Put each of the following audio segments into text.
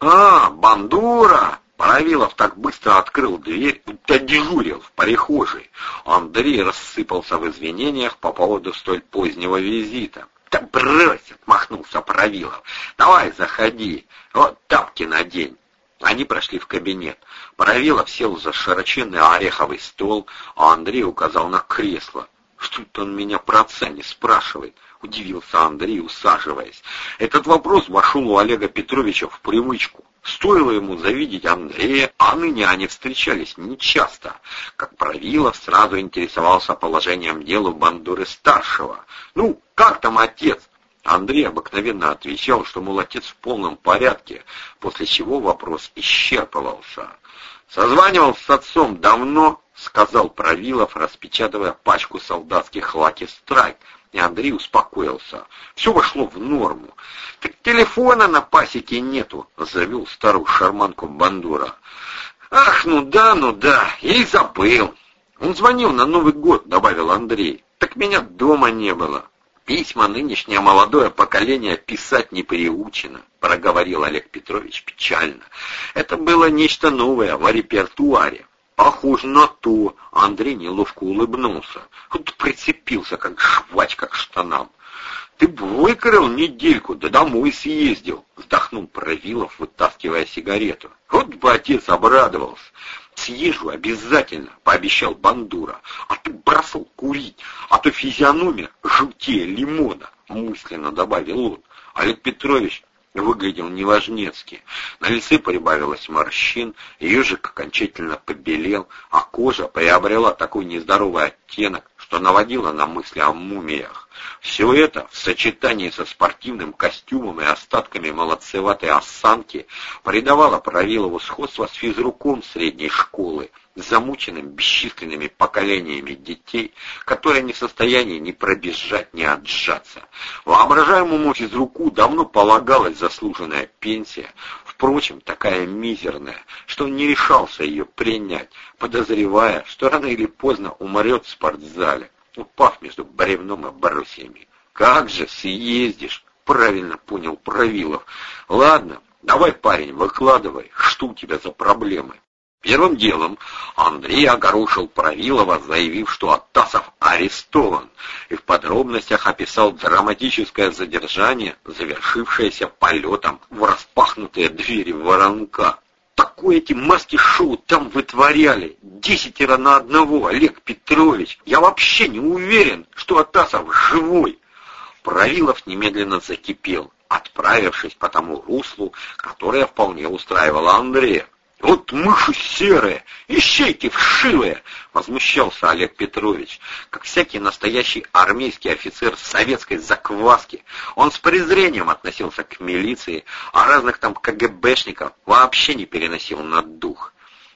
«А, бандура!» Паравилов так быстро открыл дверь, будто дежурил в прихожей. Андрей рассыпался в извинениях по поводу столь позднего визита. «Да брось!» — отмахнулся Паравилов. «Давай, заходи. Вот тапки надень». Они прошли в кабинет. Паравилов сел за широченный ореховый стол, а Андрей указал на кресло. «Что-то он меня про не спрашивает», — удивился Андрей, усаживаясь. Этот вопрос вошел у Олега Петровича в привычку. Стоило ему завидеть Андрея, а ныне они встречались нечасто. Как Правилов сразу интересовался положением дела Бандуры-старшего. «Ну, как там отец?» Андрей обыкновенно отвечал, что, мол, отец в полном порядке, после чего вопрос исчерпывался. «Созванивал с отцом давно», — сказал Правилов, распечатывая пачку солдатских лаки страйк, и Андрей успокоился. Все вошло в норму. «Так телефона на пасеке нету», — завел старую шарманку Бандура. «Ах, ну да, ну да, и забыл». «Он звонил на Новый год», — добавил Андрей. «Так меня дома не было». «Письма нынешнее молодое поколение писать не приучено», — проговорил Олег Петрович печально. «Это было нечто новое в репертуаре. Похоже на то. Андрей неловко улыбнулся. Вот прицепился, как жвачка к штанам. Ты бы выкрыл недельку, да домой съездил, вздохнул Правилов, вытаскивая сигарету. Вот бы отец обрадовался. Съезжу обязательно, пообещал Бандура. А ты бросал курить, а то физиономия желтее лимона, мысленно добавил он. Олег Петрович выглядел неважнецки. На лице прибавилось морщин, ежик окончательно побелел, а кожа приобрела такой нездоровый оттенок, что наводило на мысли о мумиях. Все это в сочетании со спортивным костюмом и остатками молодцеватой осанки придавало Правилову сходство с физруком средней школы, замученным бесчисленными поколениями детей, которые не в состоянии ни пробежать, ни отжаться. Воображаемому физруку давно полагалась заслуженная пенсия, впрочем, такая мизерная, что он не решался ее принять, подозревая, что рано или поздно умрет в спортзале, упав между бревном и брусьями. «Как же съездишь?» — правильно понял Правилов. «Ладно, давай, парень, выкладывай, что у тебя за проблемы?» Первым делом Андрей огорошил Правилова, заявив, что Атасов арестован, и в подробностях описал драматическое задержание, завершившееся полетом в распахнутые двери воронка. Такое эти маски-шоу там вытворяли, десятеро на одного, Олег Петрович. Я вообще не уверен, что Атасов живой. Правилов немедленно закипел, отправившись по тому руслу, которое вполне устраивало Андрея. «Вот мыши серые, ищейки вшивые!» — возмущался Олег Петрович. Как всякий настоящий армейский офицер советской закваски, он с презрением относился к милиции, а разных там КГБшников вообще не переносил на дух.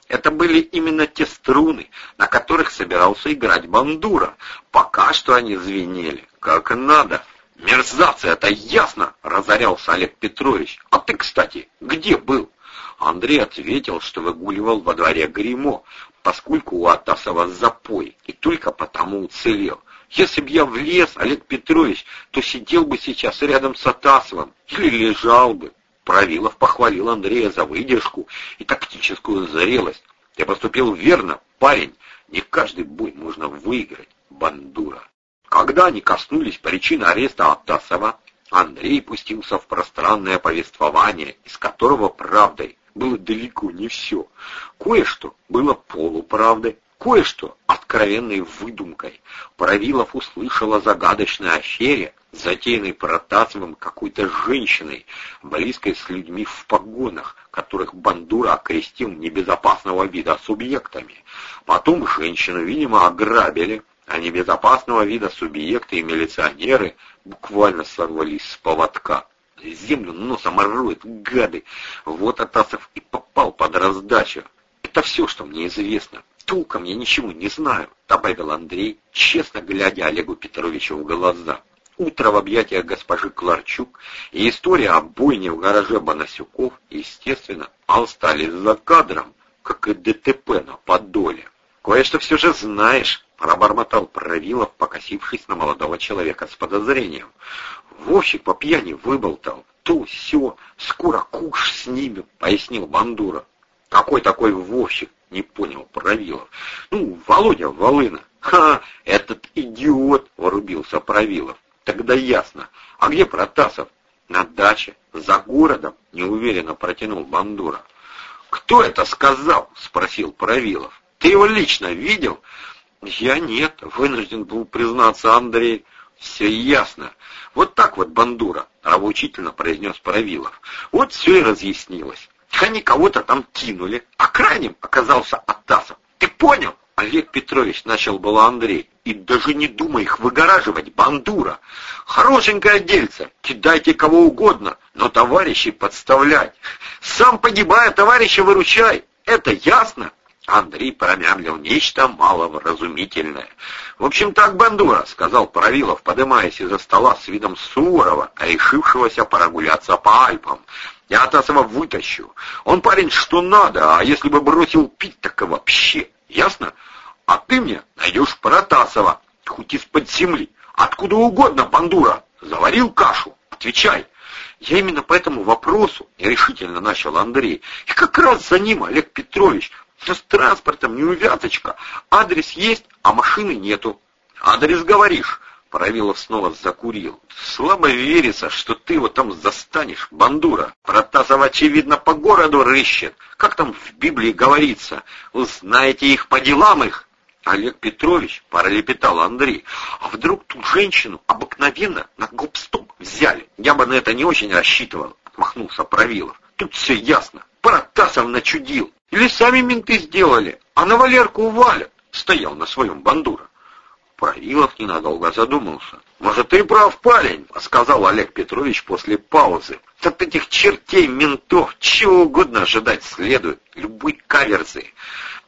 Это были именно те струны, на которых собирался играть Бандура. Пока что они звенели, как надо. «Мерзавцы, это ясно!» — разорялся Олег Петрович. «А ты, кстати, где был?» Андрей ответил, что выгуливал во дворе гримо, поскольку у Атасова запой, и только потому уцелел. Если б я влез, Олег Петрович, то сидел бы сейчас рядом с Атасовым или лежал бы. Правилов похвалил Андрея за выдержку и тактическую зрелость. Я поступил верно, парень. Не каждый бой можно выиграть, бандура. Когда они коснулись причины ареста Атасова, Андрей пустился в пространное повествование, из которого правдой было далеко не все. Кое-что было полуправдой, кое-что откровенной выдумкой. Правилов услышал о загадочной афере, затеянной Протасовым какой-то женщиной, близкой с людьми в погонах, которых Бандура окрестил небезопасного вида субъектами. Потом женщину, видимо, ограбили, а небезопасного вида субъекты и милиционеры буквально сорвались с поводка землю носом роют, гады. Вот Атасов и попал под раздачу. Это все, что мне известно. Толком я ничего не знаю, добавил Андрей, честно глядя Олегу Петровичу в глаза. Утро в объятиях госпожи Кларчук и история о бойне в гараже Бонасюков, естественно, остались за кадром, как и ДТП на Подоле. Кое-что все же знаешь», — пробормотал Правилов, покосившись на молодого человека с подозрением. «Вовщик по пьяни выболтал. То, все, скоро куш снимем», — пояснил Бандура. «Какой такой Вовщик?» — не понял Правилов. «Ну, Володя Волына». «Ха, этот идиот!» — ворубился Правилов. «Тогда ясно. А где Протасов?» «На даче, за городом», — неуверенно протянул Бандура. «Кто это сказал?» — спросил Правилов. «Ты его лично видел?» «Я нет», — вынужден был признаться Андрей. «Все ясно. Вот так вот, Бандура», — рабоучительно произнес Правилов. «Вот все и разъяснилось. Они кого-то там кинули, а крайним оказался Атасов. Ты понял?» Олег Петрович начал было Андрей. И даже не думай их выгораживать, бандура. Хорошенькое дельце, кидайте кого угодно, но товарищей подставлять. Сам погибая, товарища выручай. Это ясно? Андрей промямлил нечто маловразумительное. «В общем так, бандура», — сказал Паравилов, подымаясь из-за стола с видом Суворова, решившегося прогуляться по Альпам. «Я Атасова вытащу. Он парень что надо, а если бы бросил пить, так и вообще. Ясно? А ты мне найдешь Протасова, хоть из-под земли. Откуда угодно, бандура. Заварил кашу. Отвечай. Я именно по этому вопросу решительно начал Андрей. И как раз за ним Олег Петрович. Но с транспортом неувязочка. Адрес есть, а машины нету. Адрес говоришь. Правилов снова закурил. «Слабо верится, что ты его там застанешь, бандура. Протасов, очевидно, по городу рыщет. Как там в Библии говорится? Узнаете их по делам их?» Олег Петрович, пролепетал Андрей, а вдруг ту женщину обыкновенно на гоп-стоп взяли? Я бы на это не очень рассчитывал, отмахнулся Правилов. Тут все ясно. Протасов начудил. Или сами менты сделали, а на Валерку валят. Стоял на своем бандура. Правилов ненадолго задумался. «Может, ты прав, парень», — сказал Олег Петрович после паузы. «От этих чертей ментов чего угодно ожидать следует, любой каверзы.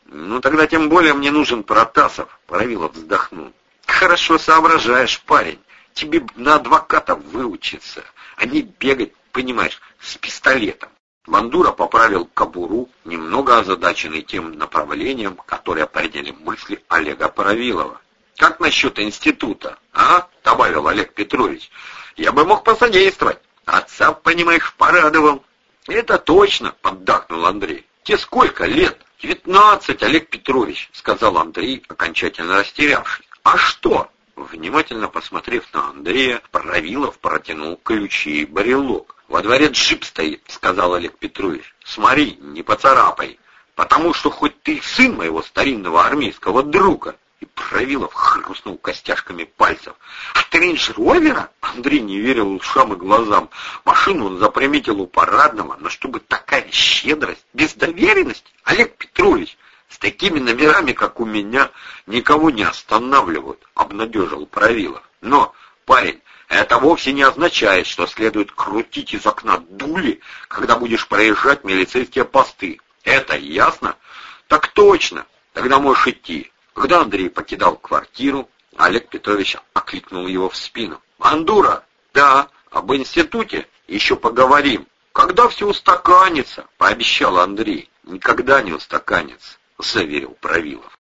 Ну, тогда тем более мне нужен Протасов», — Правилов вздохнул. «Хорошо соображаешь, парень. Тебе на адвокатов выучиться, а не бегать, понимаешь, с пистолетом». Мандура поправил кобуру, немного озадаченный тем направлением, которое приняли мысли Олега Паравилова. Как насчет института, а? — добавил Олег Петрович. Я бы мог посодействовать. Отца, понимаешь, порадовал. Это точно, — поддакнул Андрей. Тебе сколько лет? Девятнадцать, Олег Петрович, — сказал Андрей, окончательно растерявшись. А что? Внимательно посмотрев на Андрея, Правилов протянул ключи и барелок. «Во дворе джип стоит», — сказал Олег Петрович. «Смотри, не поцарапай, потому что хоть ты сын моего старинного армейского друга, и Правилов хрустнул костяшками пальцев. «От рейндж-ровера?» Андрей не верил ушам и глазам. Машину он заприметил у парадного, но чтобы такая щедрость, без доверенности, Олег Петрович, с такими номерами, как у меня, никого не останавливают, обнадежил Правилов. Но, парень, это вовсе не означает, что следует крутить из окна дули, когда будешь проезжать милицейские посты. Это ясно? Так точно. Тогда можешь идти. Когда Андрей покидал квартиру, Олег Петрович окликнул его в спину. «Андура, да, об институте еще поговорим. Когда все устаканится?» — пообещал Андрей. «Никогда не устаканится», — заверил Правилов.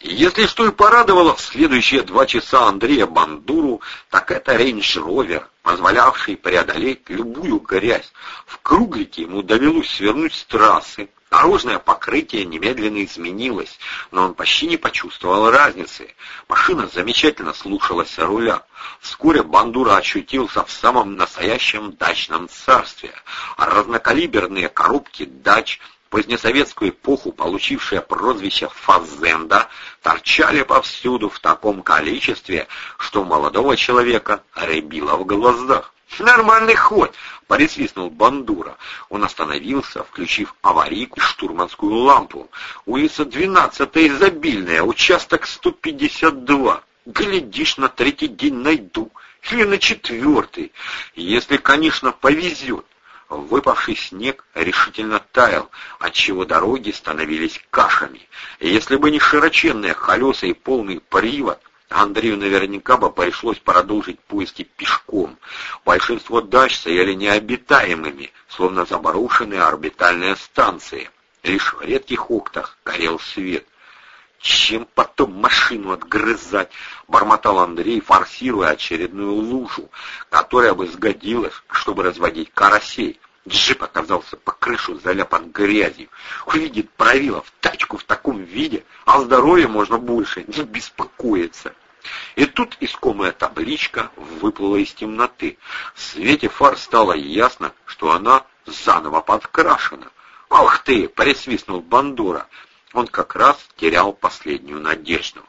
Если что и порадовало в следующие два часа Андрея Бандуру, так это рейндж-ровер, позволявший преодолеть любую грязь. В круглике ему довелось свернуть с трассы, Дорожное покрытие немедленно изменилось, но он почти не почувствовал разницы. Машина замечательно слушалась руля. Вскоре Бандура очутился в самом настоящем дачном царстве, а разнокалиберные коробки дач позднесоветскую эпоху, получившие прозвище «фазенда», торчали повсюду в таком количестве, что молодого человека рябило в глазах. «Нормальный ход!» — присвистнул Бандура. Он остановился, включив аварийку и штурманскую лампу. «Улица 12 изобильная, участок 152. Глядишь, на третий день найду. Или на четвертый, если, конечно, повезет». Выпавший снег решительно таял, отчего дороги становились кашами. И если бы не широченные колеса и полный привод, Андрею наверняка бы пришлось продолжить поиски пешком. Большинство дач стояли необитаемыми, словно заброшенные орбитальные станции. Лишь в редких октах горел свет. Чем потом машину отгрызать, бормотал Андрей, форсируя очередную лужу, которая бы сгодилась, чтобы разводить карасей. Джип оказался по крышу заляпан грязью. Увидит Правилов тачку в таком виде, о здоровье можно больше не беспокоиться. И тут искомая табличка выплыла из темноты. В свете фар стало ясно, что она заново подкрашена. «Ах ты!» — присвистнул Бандура. Он как раз терял последнюю надежду.